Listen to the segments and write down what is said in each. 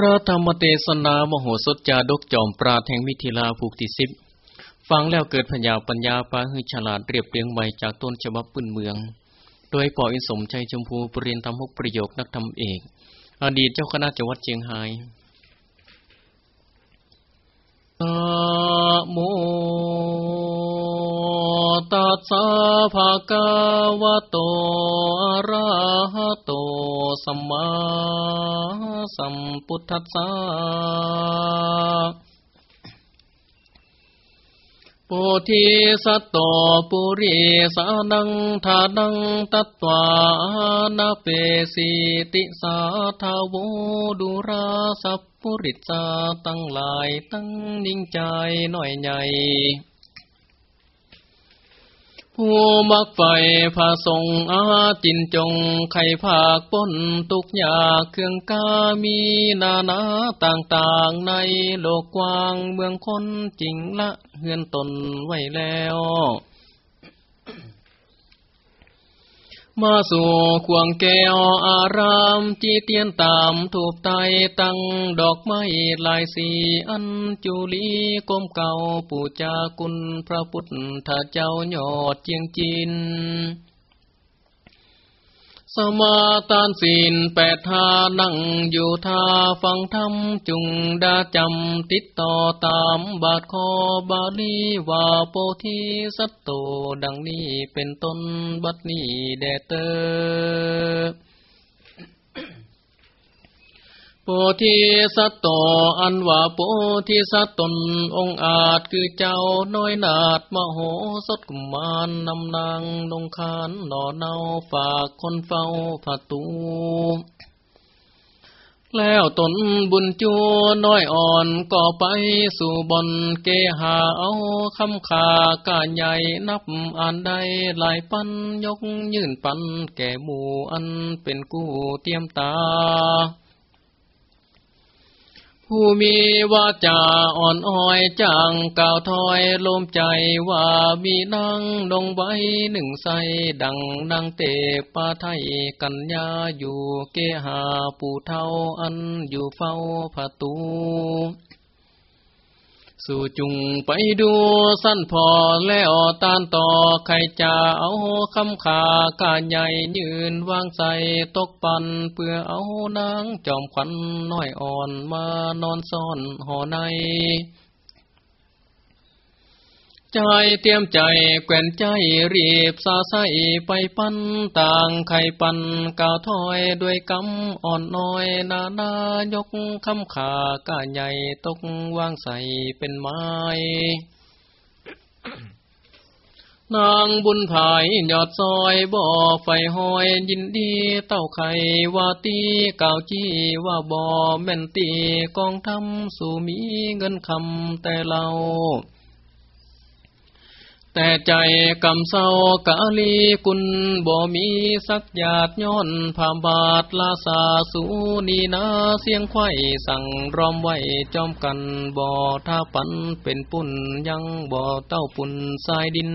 พระธรรมเทศนามโหสถจาดกจอมปราแห่งมิถิลาภูกที่สิบฟังแล้วเกิดพญาปัญญาปาหือฉลาดเรียบเรียงใหม่จากต้นฉบับปืนเมือง โดยปออินสมชัยชมพูปรริยนทำหกประโยคนักธรรมเอก อดีตเจ้าคณะจังหวัดเชียงรายนะโม ตัสสะภะคะวะโตอะระหะโตสัมมาสัมพุทธัสสะโพธิสัตโตปุริสานังทานังตัตวานาเปสิติสาทาวดุราสัพปุริสาตั้งหลายตั้งนิ่งใจหน่อยใหญ่ ผู้มักไฟผาทรงอาจินจงไข่ผากป้นตุกยาเครื่องกามีนานาต่างๆในโลกกว้างเมืองคนจริงละเฮือนตนไว้แล้ว มาสู่ควงแก้วอารามจีเตียนตามถูกไตตั้งดอกไม้ลายสีอันจุลีก้มเก่าปู่จาคุณพระพุทธเจ้ายอดเจียงจิน สมาตานศีลแปดทานั่งอยู่ทาฟังธรรมจุงดาจำติดต่อตามบาทคอบาลีว่าโปธิสัตโตดังนี้เป็นต้นบัดนี้แดเตอ โพธิสัตว์โตอันว่าโพธิสัตตนองอาจคือเจ้าน้อยนาดมโหสถกุมารนำนางนงคานหน่อเนาฝากคนเฝ้าผัตูแล้วตนบุญจูน้อยอ่อนก็ไปสู่บนเกหาเอาคำขากาใหญ่นับอ่านได้หลายปันยกยื่นปันแก่หมู่อันเป็นกู้เตรียมตา ผู้มีวาจาอ่อนอ้อยจางกล่าวถอยลมใจว่ามีนางลงไว้หนึ่งใสดังนังเตปาไทยกัญญาอยู่เกหาปู่เท่าอันอยู่เฝ้าประตู สู่จุงไปดูสั้นพอแล้วตานต่อใครจะเอาคำขากาใหญ่ยืนวางใส่ตกปันเพื่อเอานางจอมขวัญน้อยอ่อนมานอนซ่อนหอใน ใจเตรียมใจแกว่นใจรีบสาใสไปปั้นต่างไข่ปันกาวถอยด้วยกำอ่อนน้อยนานายกคำขากาใหญ่ตกวางใส่เป็นไม้นางบุญภายยอดซอยบ่อไฟหอยยินดีเต้าไข่ว่าตีเกาจี้ว่าบ่อแม่นตีกองทำสู่มีเงินคำแต่เรา แต่ใจกำเศร้ากาลีกุลบ่มีสักหยาดย้อนผาบาทลาสาสูนีนาเสียงไข่สั่งรอมไว้จอมกันบ่ท่าปันเป็นปุ่นยังบ่เต้าปุ่นทรายดิน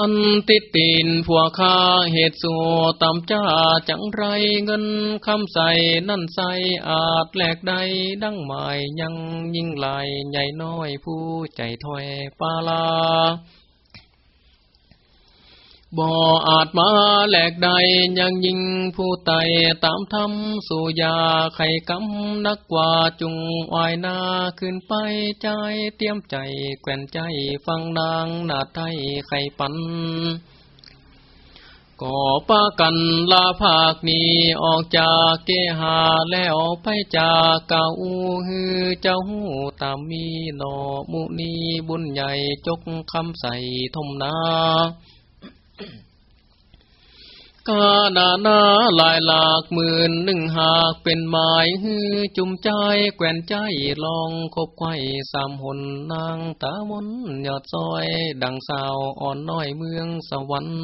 อันติดตินผัวข้าเหตุสัวตำจ้าจังไรเงินคำใส่นั่นใส่อาจแหลกใดดังหมายยังยิ่งลายใหญ่น้อยผู้ใจถอยปาลา บ่อาจมาแหลกใดยังยิงผู้ไตตามทำสู่ยาไข่กำนักกว่าจุงวายนาขึ้นไปใจเตรียมใจแกว่นใจฟังนางนาไทยไข่ปันก็ปากันลาภาคนี้ออกจากเกหาแล้วไปจากเก่าฮือเจ้าหูตามมีหนอมุนีบุญใหญ่จกคำใส่ทมนา กาดานาหลายหลากหมื่นหนึ่งหากเป็นหมายฮือจุมใจแกว่นใจลองคบไข่สามหนนางตามนยอดซอย ดังสาวอ่อนน้อยเมืองสวรรค์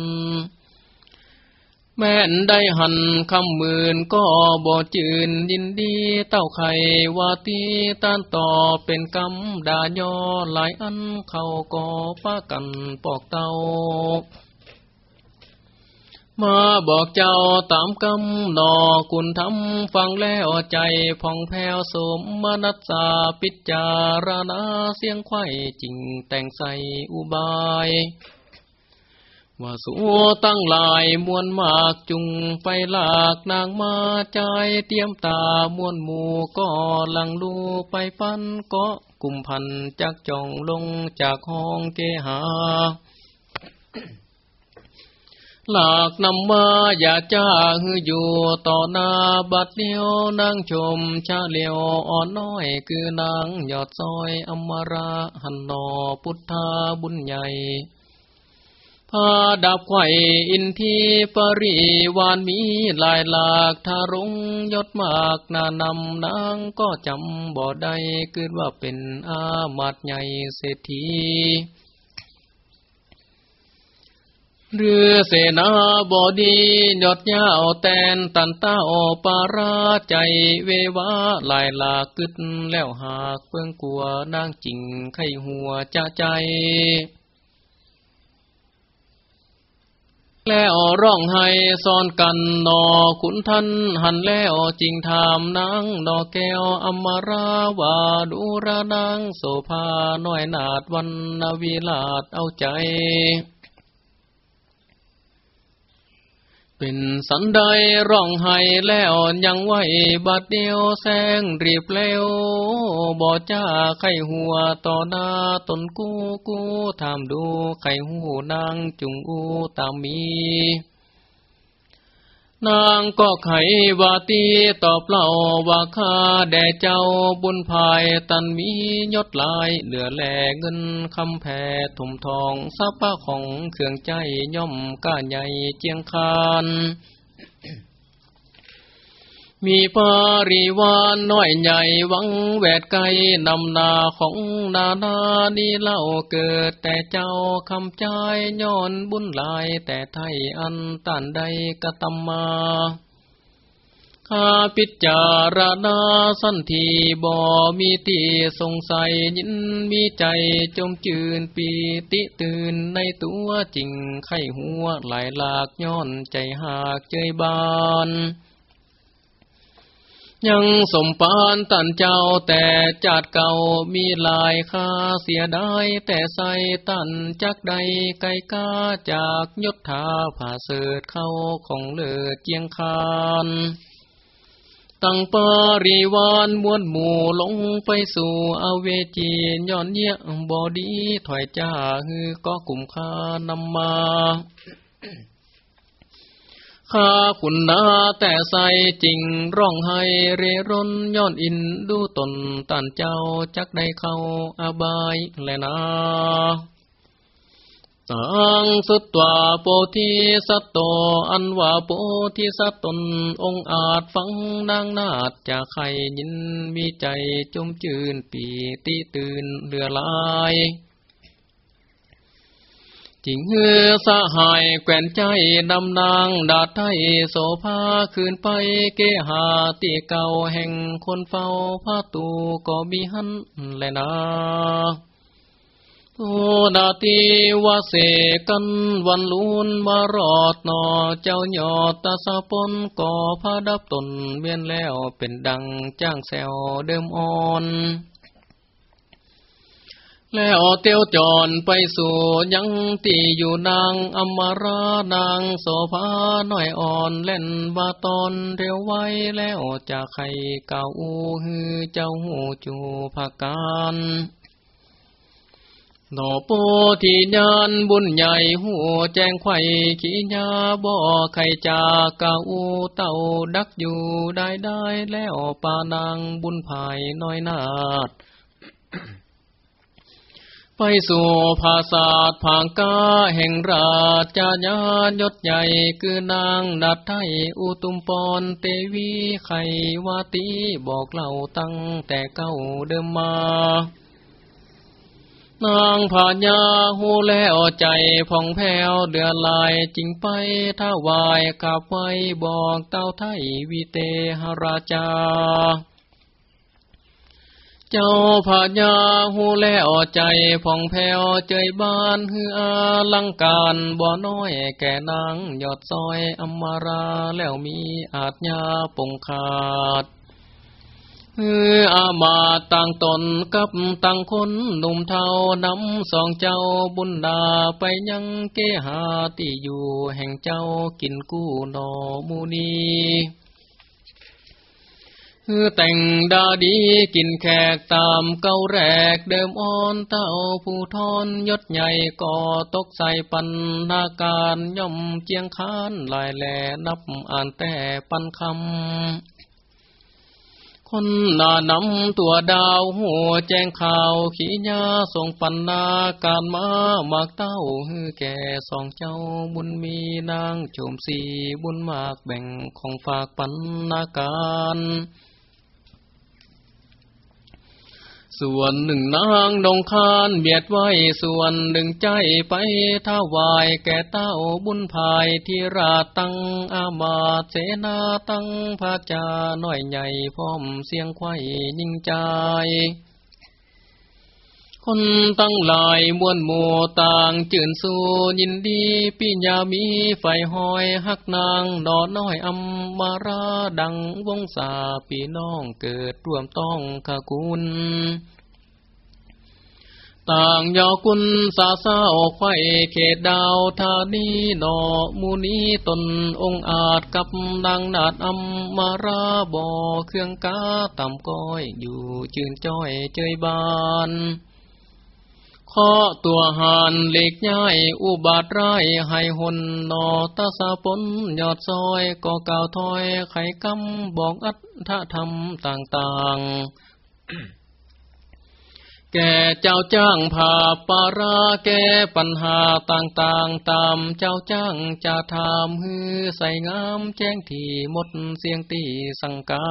แม่นได้หันคำหมื่นก็บ่จืนยินดีเต้าไข่ว่าตีต้านต่อเป็นกำดาย่อหลายอันเขาก็ป้ากันปอกเต้า มาบอกเจ้าตามกำนอคุณทำฟังแล้วใจผ่องแผ้วสมมนัสสาปิจารณาเสียงไข่จริงแต่งใสอุบายว่าสัวตั้งลายมวนมากจุงไฟลากนางมาใจเตรียมตามวนหมูก็ลังลูไปฟันก็กุมพันจักจองลงจากห้องเกหา หลากนำมาอย่าจ้าฮืออยู่ต่อหน้าบัดเดียวนางชมชาเลียวอ่อนน้อยคือนางยอดซอยอมราหันนอพุทธาบุญใหญ่พาดับไข่อินทีปริวานมีลายหลากทารุงยศมากนานำนางก็จำบ่ได้เกิดว่าเป็นอามาตใหญ่เศรษฐี เรือเสนาบดียอดยาวแตนตันต้าอปาราใจเววาลายลากึดแล้วหากเพื่องกลัวนางจริงไข้หัวจะใจ แล้วร้องให้ซ่อนกันนอขุนทันหันแล้วจริงถามนางนอแก้วอมราวาดูระนางโสภาน้อยนาดวันนาวิลาดเอาใจ เป็นสันใดร้องไห้แล้วยังไหวบาดเดียวแสงรีบเร็วบ่จ้าไข่หัวต่อหน้าตนกูกูถามดูไข่หูนางจุงอูตามมี นางก็ไขว่าตีตอบเล่าว่าข้าแด่เจ้าบุญภายตันมียศลายเหลือแหลเงินคำแผ่ถุมทองซับปะของเครื่องใจย่อมก้าใหญ่เจียงคาน มีปาริวานน้อยใหญ่วังแวดไกลนำนาของนานานี่เล่าเกิดแต่เจ้าคำใจย้อนบุญลายแต่ไทยอันตันใดกะตำมาข้าพิจารณาสันทีบ่มีตีสงสัยยินมีใจจมจืนปีติตื่นในตัวจริงไข้หัวไหลหลากย้อนใจหากเจยบาน ยังสมปานตันเจ้าแต่จัดเก่ามีลายค่าเสียได้แต่ใส่ตันจักใดไกกาจากยศถาผ่าเสดเข้าของเลิศเจียงคานตั้งปาริวานมวนหมู่ลงไปสู่อเวจีย้อนเยี่ยบอดีถอยจ้าฮือก็กลุ่มคานำมา ข้าคุณนาแต่ใสจริงร้องให้เรร่นย้อนอินดูตนตันเจ้าจักได้เข้าอาบายแลนาตังสุตวาโปธิสัตโตอันว่าโปธิสัตตนองอาจฟังนางนาดจะใครยินมีใจจมจืนปีติตื่นเลือลาย จิงเฮือสหายแก่นใจดำนางดาดไทยโสภาคืนไปเกหาตีเก่าแห่งคนเฝ้าพาตูก็มีหันแลนาโอดาตีวาเสกันวันลุนมารอดนอเจ้าหยอดตาสะปนก่อพาดับตนเวียนแล้วเป็นดังจ้างแซวเดิมอ่อน แล้วเตียวจอนไปสู่ยังตีอยู่นางอมรานางโสภาหน่อยอ่อนเล่นบาตอนเร็วไว้แล้วจะใครเก่าฮือเจ้าหูจูภาการหนอโปที่ยานบุญใหญ่หัวแจ้งไข่ขีญาบ่อไข่จากเก่เต่าดักอยู่ได้ได้แล้วปานางบุญภายน้อยนาด ไปสู่ภาษาผางกาแห่งราชญายศใหญ่คือนางนัดไทยอุตุมปอนเตวีไขวาตีบอกเล่าตั้งแต่เก้าเดิมมา นางผาญาหูแล้วใจผ่องแผ้วเดือลายจริงไปถ้าวายกับไว้บอกเต้าไทยวิเตหราชา เจ้าพาญาหูแล้วใจผ่องแผ้วเจยบ้านฮืออาลังการบ่อน้อยแก่นางยอดซอยอมมาราแล้วมีอาจญาปงขาดฮืออามาต่างตนกับต่างคนหนุ่มเทานำสองเจ้าบุญดาไปยังเกหาที่อยู่แห่งเจ้ากินกู้นอมูนี แต่งดาดีกินแขกตามเก้าแรกเดิมอ่อนเต้าผู้ทอนยศใหญ่ก่อตกใส่ปันนาการย่อมเจียงคานลายแหลนับอ่านแต่ปันคำ คนนานำตัวดาวหัวแจ้งข่าวขีญาส่งปันนาการมาหมากเต้าฮือแก่สองเจ้าบุญมีนางโจมสีบุญมากแบ่งของฝากปันนาการ ส่วนหนึ่งนางดงคานเบียดไว้ส่วนหนึ่งใจไปท้าวายแก่เต้าบุญภายที่ราตังอามาเสนาตังพระจาน้อยใหญ่พร้อมเสียงไข่ยิ่งใจ คนตั้งหลายมวลหมู่ต่างจื่นสู้ยินดีปิญญามีไฟหอยหักนางนอน้อยอัมมาราดังวงสาพี่น้องเกิดร่วมต้องขคุณต่างยอกุลสาสาออกไฟเขตดาวธานีนอมูนีตนองอาจกับดังนาดอัมมาราบอเครื่องกาต่ำก้อยอยู่จืนจ้อยเจยบาน ข้อตัวหานเล็กย่ายอุบาทไรให้หนนอตาสาปนยอดซอยก็กาวถอยไข่กำบอกอัตถธรรมต่างๆ แก่เจ้าจ้างผ่าปาราแก่ปัญหาต่างๆ ตามเจ้าจ้างจะทำฮือใส่งามแจ้งที่หมดเสียงตีสังกา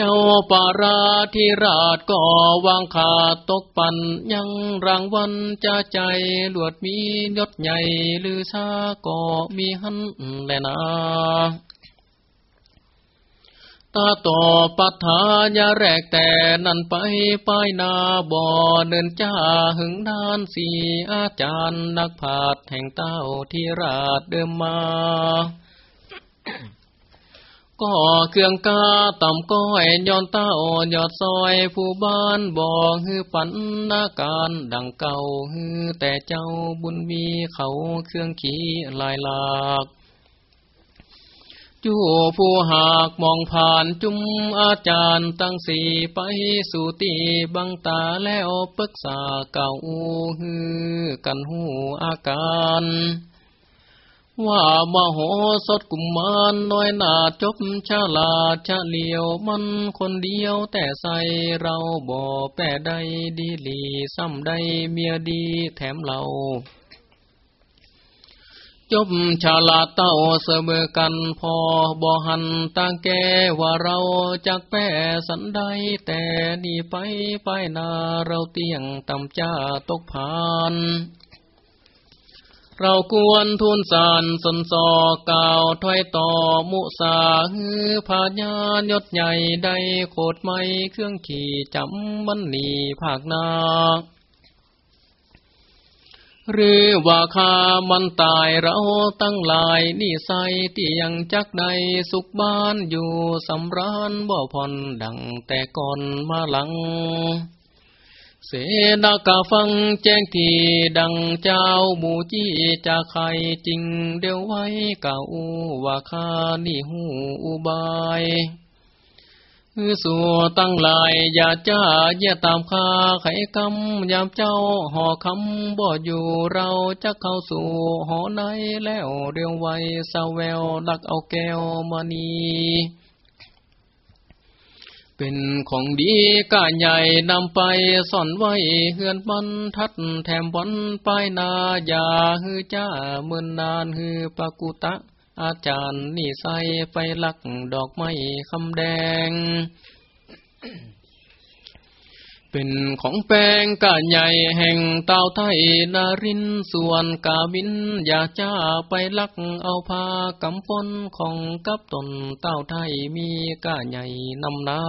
เจ้าปาราธิราชก็วางขาตกปันยังรางวันจะใจหลวดมียศใหญ่หรือชาก็มีหันแลนาตาต่อปัฏายาแรกแต่นั่นไปป้ายนาบ่อเดินจ้าหึงดานสีอาจารย์นักผาดแห่งเต้าที่ราชเดิมมา ก็เครื่องกาต่ำก้อยย้อนเต้ายอดซอยผู้บ้านบอกฮือปันนาการดังเก่าฮือแต่เจ้าบุญมีเขาเครื่องขี่ลายหลากจู่ผู้หากมองผ่านจุมอาจารย์ตั้งสี่ไปสู่ตีบังตาแล้วปรึกษาเก่าฮือกันหูอาการ ว่ามโหสถกุมมารน้อยนาจบชาลาชาเลียวมันคนเดียวแต่ใส่เราบ่แป้ใดดีลีซ้ำใดเมียดีแถมเราจบชาลาเต้าเสมอกันพอบ่หันต่างแกว่าเราจากแป้สันใดแต่นี่ไปไปนาเราเตียงตำจ้าตกผาน เราควรทุนสารสนสอกล่าวถอยต่อมุสาฮือพาญายศใหญ่ได้โคดไม่เครื่องขี่จำมันหนีภาคนาหรือว่าคามันตายเราตั้งหลายนี่ใสที่ยังจักใดสุขบ้านอยู่สำรานบ่ผ่อนดังแต่ก่อนมาหลัง เสนากาฟังแจ้งทีดังเจ้าหมูจี้จะใครจริงเดียวไว้เก่าว่าข้านี่หูอุบายสัวตั้งหลายอย่าจ้าเย่าตามข้าไขคำยามเจ้าห่อคำบ่อยู่เราจะเข้าสู่หอในแล้วเรียวไว้สาวแววดักเอาแก้วมานี เป็นของดีก้าใหญ่นำไปซ่อนไว้เฮือนมันทัดแถมวันป้ายนายาฮือจ้าเมื่อนนานฮือปากุตะ อาจารย์นี่ใส่ไปลักดอกไม้คำแดง เป็นของแปลงกาใหญ่แห่งเต่าไทยนารินส่วนกาบิน อยาจ้าไปลักเอาพากำฝนของกับตนเต่าไทยมีกาใหญ่นำนา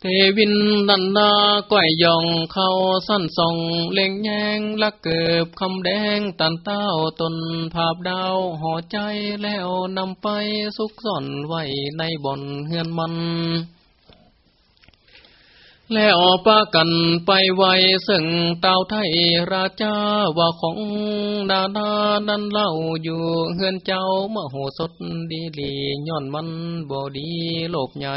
เทวินนันนาก้อยยองเข้าสั้นส่องเล็งแยงลักเกิบคำแดงตันเต้าตนภาพดาวห่อใจแล้วนำไปซุกซ่อนไว้ในบ่อนเฮือนมัน แล้วปากันไปไว้ซึ่งเต้าไทยราชาว่าของนานานั้นเล่าอยู่เฮือนเจ้ามโหสถดีลีย้อนมันบอดีโลบใหญ่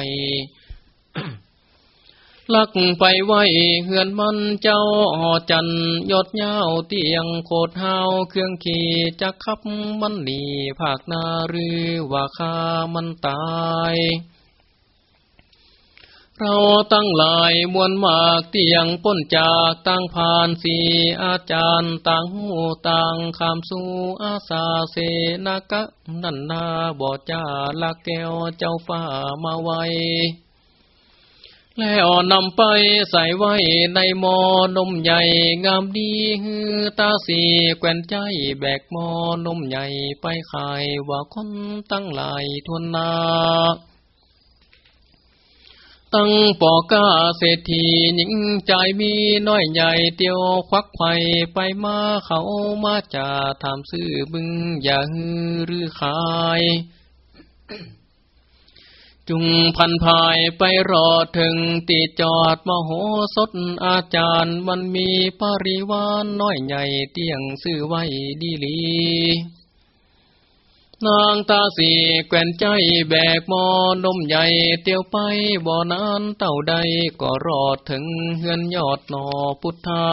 ลักไปไว้เฮือนมันเจ้าหอจันยอดยาวเตียงโคดเฮาเครื่องขี่จักขับมันหนีภาคนารือว่าข้ามันตาย เราตั้งหลายมวลมากเตียงป้นจากตั้งผ่านสีอาจารย์ต่างหูต่างคำสู่อาสาเสนากะนันนาบอจาลักแก้วเจ้าฟ้ามาไว้แล้วนำไปใส่ไว้ในหมอนมใหญ่งามดีฮือตาสีแกวนใจแบกหมอนมใหญ่ไปขายว่าคนตั้งหลายทวนนา ตั้งปอกาเศรษฐีหญิงใจมีน้อยใหญ่เตียวควักไข่ไปมาเขามาจะถามซื้อบึงอย่าฮือหรือขาย จุงพันภายไปรอถึงติจอดมโหสถอาจารย์มันมีปริวานน้อยใหญ่เตียงซื้อไว้ดีลี นางตาสีแกวนใจแบกมอนมใหญ่เตียวไปบ่อนานเต่าใดก็รอดถึงเฮือนยอดนอพุทธา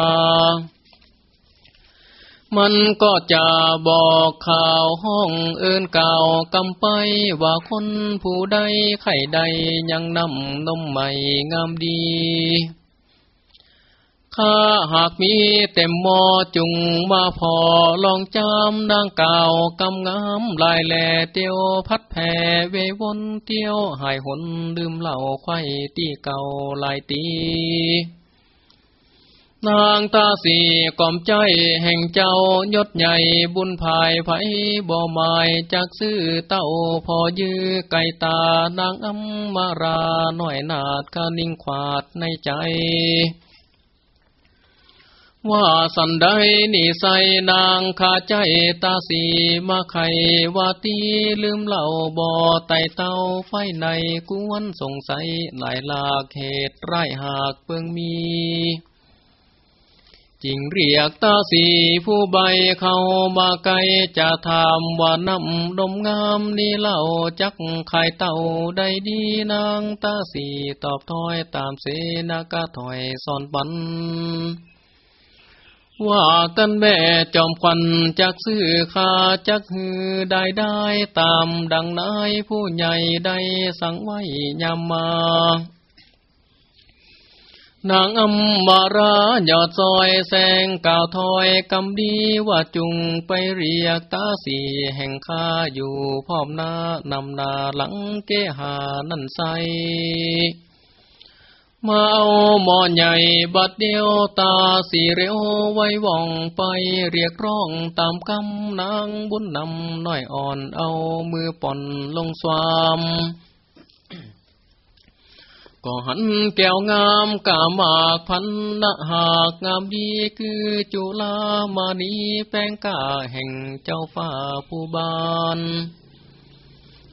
มันก็จะบอกข่าวห้องเอินเก่ากำไปว่าคนผู้ใดไข่ใดยังนำนมใหม่งามดี ข้าหากมีเต็มมอจุงมาพอลองจำนางเก่ากำงามลายแหล่เตียวพัดแผ่เววนเตียวหายหนดื่มเหล่าไข่ตีเก่าลายตีนางตาสีกล่อมใจแห่งเจ้ายศใหญ่บุญภายไผบ่หมายจากซื้อเต้าพอยื้อไก่ตานางอัมมาราหน่อยนาดกานิ่งขวาดในใจ ว่าสันใดนี่ใส่นางขาใจตาสีมาไขว่าตีลืมเหล่าบ่อไตเต้าไฟในกวนสงสัยหลายลากเหตุไรหากเปิงมีจิงเรียกตาสีผู้ใบเข้ามาไกลจะถามว่านำดมงามนี่เล่าจักไข่เต่าได้ดีนางตาสีตอบถอยตามเสนากะถอยสอนปัน ว่ากันแม่จอมควันจักซื้อขาจักฮือได้ได้ตามดังนายผู้ใหญ่ได้สั่งไว้ยามมานางอัมมาราหยอดซอยแสงกาวถอยกำดีว่าจุงไปเรียกตาสีแห่งข้าอยู่พร้อมหน้านำนาหลังเกหานั่นใส มาเอาหมอนใหญ่บัดเดียวตาสีเร็วไว้ว่องไปเรียกร้องตามคำนางบุญนำน้อยอ่อนเอามือป่อนลงสวามก็หันแก้วงามกาหมากพันนะหากงามดีคือจุลามานีแป้งกาแห่งเจ้าฟ้าผู้บาน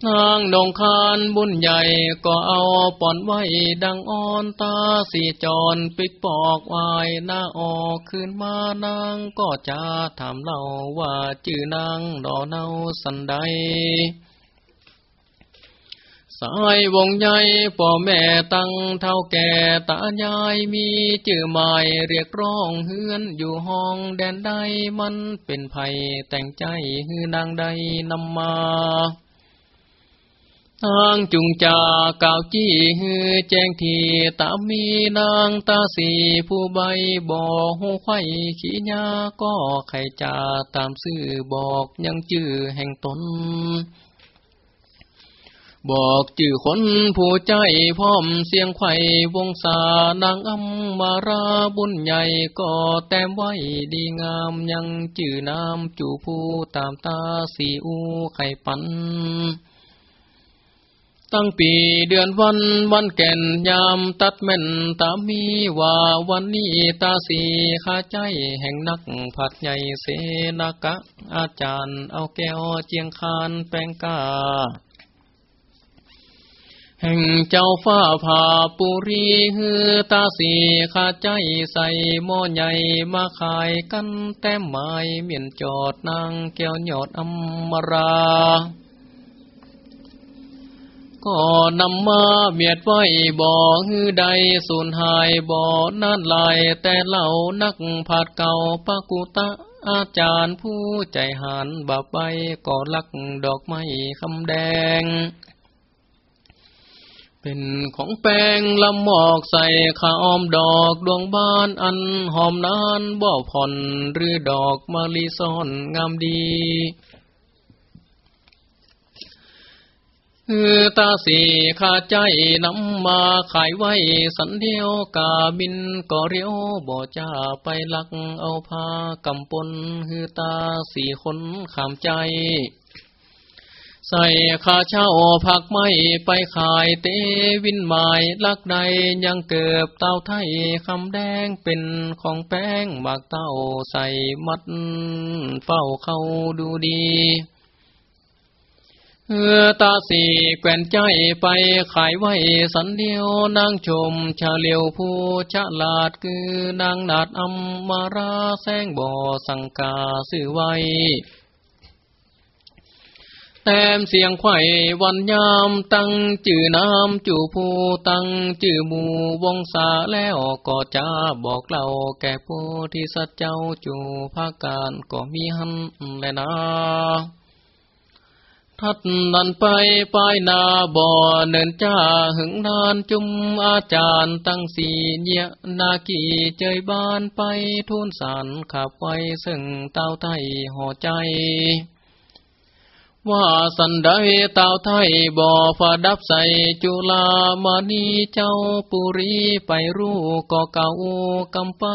นางดงคานบุญใหญ่ก็เอาป่อนไว้ดังอ่อนตาสีจรปิกปอกวายหน้าออกคืนมานางก็จะถามเล่าว่าจื่อนางดอเนาสันใดสายวงใหญ่พ่อแม่ตั้งเท่าแก่ตายายมีจื่อหมายเรียกร้องเฮือนอยู่ห้องแดนใดมันเป็นไผ่แต่งใจฮือนางใดนำมา ทางจุงจาก่าวจี้ฮือแจ้งทีตามมีนางตาสีผู้ใบบ่อหูไข่ขี้ยาก็ไข่จาตามซื่อบอกยังจื่อแห่งตน บอกจื่อคนผู้ใจพร้อมเสียงไข่วงสานางอัมมาราบุญใหญ่ก็แต้มไว้ดีงามยังจื่อน้ำจูผู้ตามตาสีอูไข่ปัน ตั้งปีเดือนวันวันแก่นยามตัดแม่นตามีว่าวันนี้ตาสีข้าใจแห่งนักผัดใหญ่เสนากะ อาจารย์เอาแก้วเจียงคานแป้งกา แห่งเจ้าฟ้าผ่าปุรีฮือตาสีข้าใจใส่หม้อใหญ่มาขายกันแต้มไม้เมียนจอดนางแก้วหยอดอมรา ก็นำมาเมียดไว้บ่อฮือใดสูญหายบ่อนานลายแต่เหล่านักผาดเก่าปากุตะอาจารย์ผู้ใจหันบาไปก่อลักดอกไม้คำแดง เป็นของแป้งลำหมอกใส่ข้าอมดอกดวงบานอันหอมนานบ่ผ่อนหรือดอกมะลิซ่อนงามดี เออตาสีขาใจนำมาขายไว้สันเดียวกาบินก่อเรียวบ่จ้าไปลักเอาพากำปนฮือตาสีคนขามใจ ใส่ข้าเช่าผักไม่ไปขายเตวินหมายลักใดยังเกิบเต้าไทยคำแดงเป็นของแป้งหมากเต้าใส่มัดเฝ้าเข้าดูดี เออตาสีแก่นใจไปขายไว้สันเดียวนางชมชาเลียวผู้ฉลาดคือนางนาดอัมมาราแสงบ่อสังกาสื่อไว้แต้มเสียงไข่วันยามตั้งจื่อน้ำจู่ผู้ตั้งจื่อหมู่วงสาแล้วก็จะบอกเล่าแก่ผู้ที่สัจเจ้าจู่ภาคการก็มีหันแลนะ ทัดนันไปปายนาบ่อเนินจ้าหึงนานจุมอาจารย์ตั้งสีเนียนากีเจยบ้านไปทุนสารขับไว้ซึ่งเต้าไทยห่อใจว่าสันใดเต้าไทยบ่อฝาดับใสจุลามานีเจ้าปุรีไปรู้ก็เก่ากำไป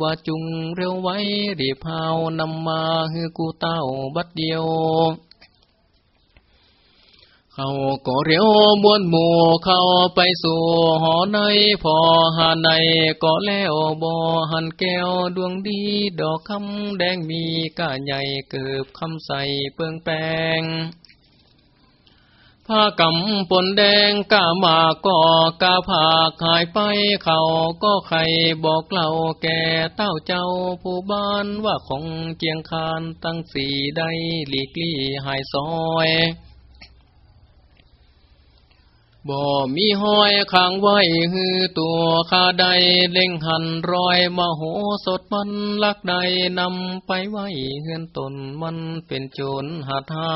ว่าจุงเร็วไว้รีพาวนำมาฮือกูเต้าบัดเดียว เขาก็เรียวมวนหมู่เข้าไปสู่หอในพอหาในก็แล้วบ่หันแก้วดวงดีดอกคำแดงมีก้าใหญ่เกือบคำใสเปิงแปงผ้ากำปนแดงก้ามาก็กาผากหายไปเขาก็ใครบอกเล่าแก่เต้าเจ้าผู้บ้านว่าของเจียงคานตั้งสีได้หลีกลี่หายซอย บ่มีห้อยข้างไว้ฮือตัวข้าใดเล่งหันรอยมโหสดมันลักใดนำไปไว้เฮือนตนมันเป็นโจรหาเท้า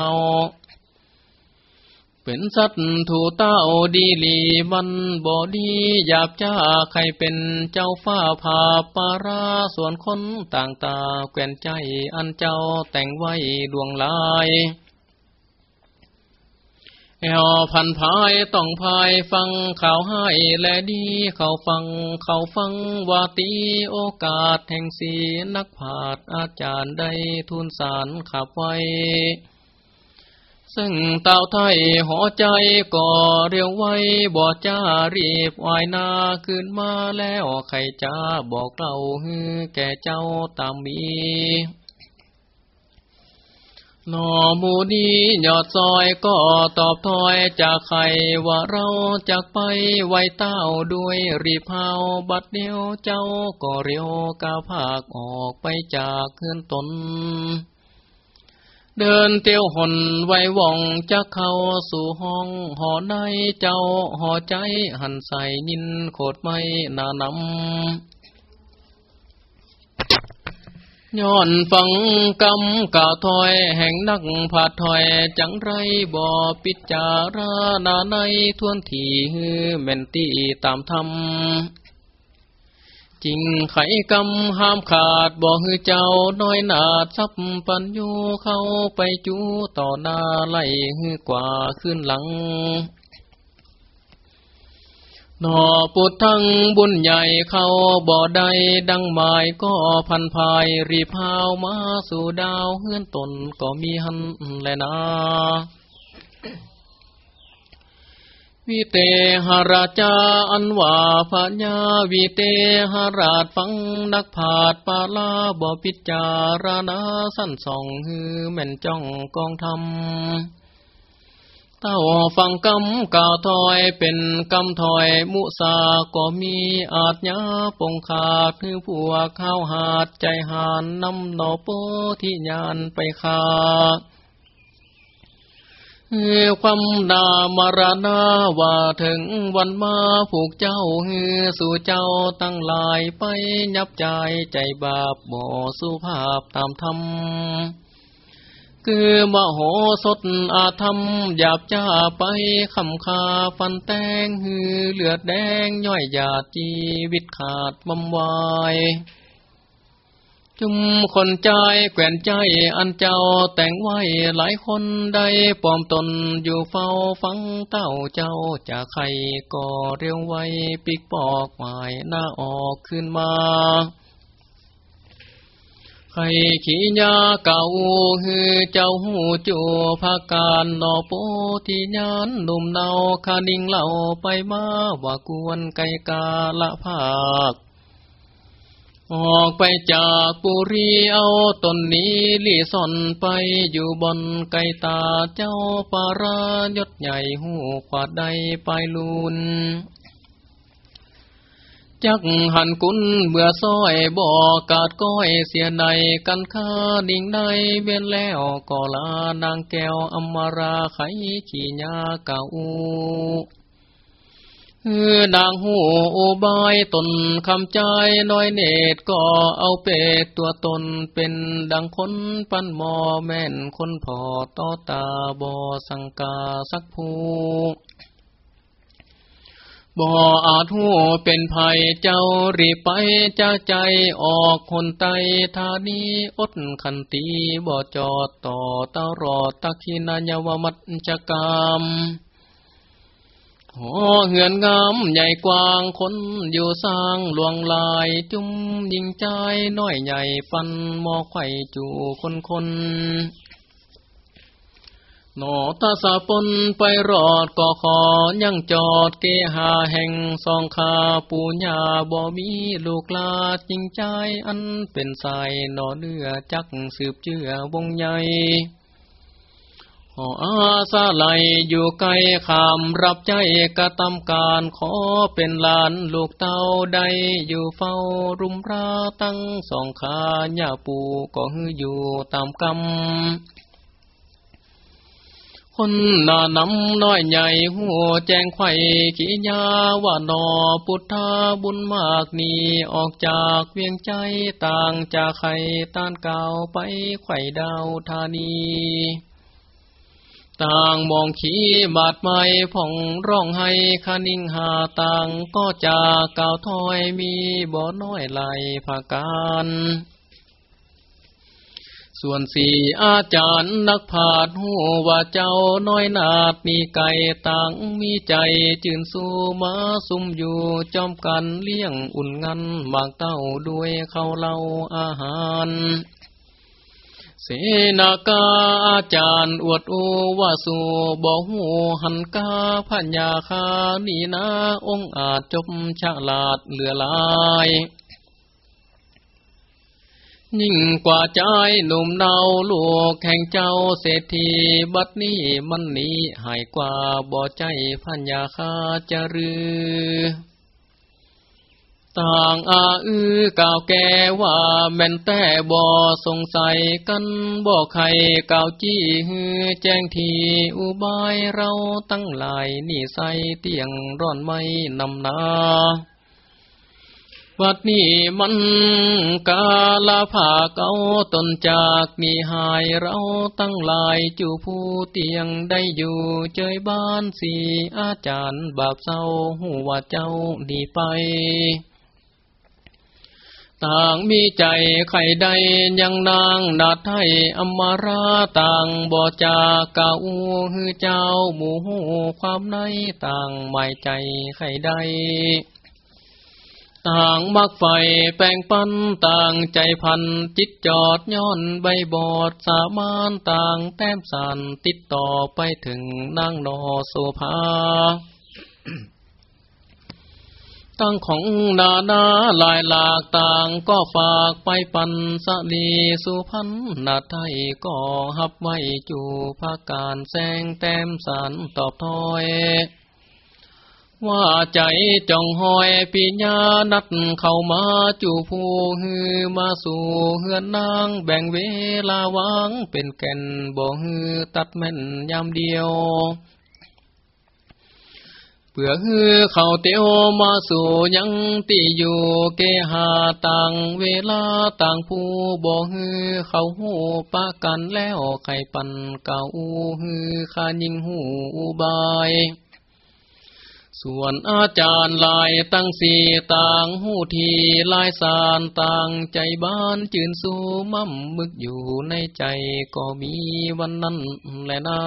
เป็นสัตว์ถูเต้าดีลีมันบ่ดีหยาบจ้าใครเป็นเจ้าฟ้าผาปาราส่วนคนต่างตาแก่นใจอันเจ้าแต่งไว้ดวงลาย แอวพันพายต้องพายฟังข่าวให้และดีเขาฟังเขาฟังว่าตีโอกาสแห่งสีนักผาดอาจารย์ได้ทุนสารขับไว้ซึ่งเต่าไทยหัวใจก่อเรียวไว้ บ่จ้ารีบวายนาขึ้นมาแล้วใครจ้าบอกเล่าฮือแก่เจ้าตามมี หนอมูดียอดซอยก็ตอบถอยจากใครว่าเราจะไปไว้เต้าด้วยรีพาวบัดเดียวเจ้าก็เรียวกาภาคออกไปจากเคือนตน เดินเตียวหนไว้ว่องจะเข้าสู่ห้องหอในเจ้าหอใจหันใส่ยินโคดไม่นานำ ย้อนฟังกำกาถอยแห่งนักผาถอย จังไรบ่อปิจารณาในทวนทีฮือเมนตีตามธรรมจริงไขกำห้ามขาดบ่ฮือเจ้าน้อยนาดซับปัญญูเข้าไปจูต่อหน้าไล่ฮือกว่าขึ้นหลัง นอปุดทั้งบุญใหญ่เข้าบ่อใดดังหมายก็พันภายรีพาวมาสู่ดาวเฮือนตนก็มีหันแลนาวิเตหราชาอันว่าพญาวิเตหราชฟังนักผาดปาลาบ่พิจารณาสั้นสองฮือแม่นจ้องกองทำ เต้าฟังกำกาวถอยเป็นกำถอยมุสาก็มีอาจญาปงขาดคือผัวข้าวหาดใจหานนำหนอโปที่ยานไปขาความนามรณาว่าถึงวันมาผูกเจ้าฮือสู่เจ้าตั้งลายไปยับใจใจบาปบ่สุภาพตามธรรม คือมโหสถอาธรรมหยาบจ้าไปคำคาฟันแตงฮือเลือดแดงย่อยหยาดจีวิตขาดบำวายจุมคนใจแกวนใจอันเจ้าแต่งไว้หลายคนได้ปลอมตนอยู่เฝ้าฟังเต้าเจ้าจะใครก็เร็วไวปิกปอกหมายหน้าออกขึ้นมา ใครขีญาเก่าฮือเจ้าหูจูภาการนอโปที่ยานหนุ่มเนาคานิ่งเล่าไปมาว่ากวนไกกาละภาค ออกไปจากปุรีเอาตนนี้ลี่ซ่อนไปอยู่บนไกตาเจ้าปารายศใหญ่หูขวาดใดไปลุน จักหันกุนเมื่อซ้อยบอกกาดก้อยเสียในกันคาดิ่งในเวียนแล้วก็ลานางแก้วอมราไขขี่ยาเก่าเอนางหูโอบายตนคำใจน้อยเนตก็เอาเป็ดตัวตนเป็นดังคนปั้นหมอแม่นคนพอต่อตาบอสังกาสักผู้ บ่อาจหูเป็นภัยเจ้ารีไปจะใจออกคนไตธานีอดขันตีบ่จอดต่อตารอดตะคินายาวมัจจกรรมหอเหือนงามใหญ่กว้างคนอยู่สร้างหลวงลายจุ้มยิงใจน้อยใหญ่ปันมอไข่จูคนคน หนอตาสาปนไปรอดก็ขอยังจอดเกหาแห่งสองคาปูญาบ่มีลูกลาจริงใจอันเป็นสายหนอเนื้อจักสืบเชื่อวงใหญ่หออาสาไลอยู่ไกลขามรับใจกระทำการขอเป็นหลานลูกเต้าใดอยู่เฝ้ารุมราตั้งสองขาญาปูก็ฮืออยู่ตามกรรม คนหน้านำน้อยใหญ่หัวแจงไข่ขีญาว่านอพุทธาบุญมากนี้ออกจากเวียงใจต่างจากไข่ต้านเก่าไปไข่ดาวธานีต่างมองขีบาดไม้ผ่องร้องให้คานิ่งหาต่างก็จากก่าวถอยมีบ่อน้อยไหลภาการ ส่วนสี่อาจารย์นักผาดหูว่าเจ้าน้อยนาดมีไก่ต่างมีใจจืนสู้มาซุ่มอยู่จอมกันเลี้ยงอุ่นงันบางเต้าด้วยเขาเล่าอาหารเสนากาอาจารย์อวดโอวาสูบอกหูหันกาพัญญาคานีนาองอาจจบฉลาดเหลือลาย ยิ่งกว่าใจหนุ่มเนาลูกแห่งเจ้าเศรษฐีบัดนี้มันนี้หายกว่าบ่ใจพัญญาคาจะรือต่างอาอือกล่าวแก่ว่าแม่นแต่บ่สงสัยกันบ่ใครกล่าวจี้ฮือแจ้งทีอุบายเราตั้งหลายนี่ใสเตียงร้อนไม่นำนา วัดนี้มันกาลาภาเก่าตนจากนี่หายเราตั้งหลายจูผู้เตียงได้อยู่เจยบ้านสีอาจารย์บาปเศร้าหัวเจ้าดีไป ต่างมีใจไข่ใดยังนางนาไทยอมาราต่างบ่จากเก่าฮือเจ้าหมู่หูความในต่างไม่ใจไข่ใด ต่างมักไฟแปลงปันต่างใจพันจิตจอดย้อนใบบอดสามานต่างแต้มสันติดต่อไปถึงนางนอโสภาตั้งของนานาลายหลากต่างก็ฝากไปปันสลีสุพันนาไทยก็หับไว้จูภาการแสงแต้มสารตอบถอย ว่าใจจ้องหอยปีญานัดเข้ามาจูผู้ฮือมาสู่เฮือนนางแบ่งเวลาวางเป็นแก่นบ่ฮือตัดแม่นยามเดียวเพื่อฮือเขาเตียวมาสู่ยังตีอยู่เกหาต่างเวลาต่างผู้บ่ฮือเขาหูปะกันแล้วไข่ปันเก่าฮือขายิงหูบาย ส่วนอาจารย์ลายตั้งสี่ต่างหูทีลายสารต่างใจบ้านจืนสู้มั่มมึกอยู่ในใจก็มีวันนั้นแหละนา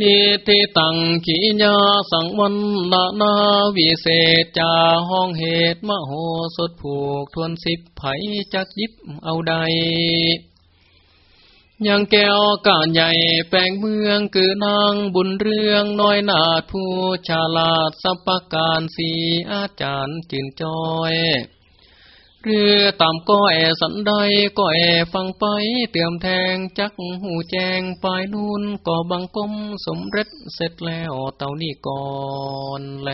นิติตังขีญาสังวันนานาวิเศษจาห้องเหตุมโหสถผูกทวนสิบไผจักยิบเอาใด ยังแก้วกาใหญ่แปลงเมืองคือนางบุญเรื่องน้อยนาดผู้ฉลาดสัพพการสีอาจารย์จืนจอยเรือตามก็แอสันใดก็แอฟังไปเติมแทงจักหูแจงปลายนู่นก็บังกมสมเร็จเสร็จแล้วเต่านี่ก่อนแล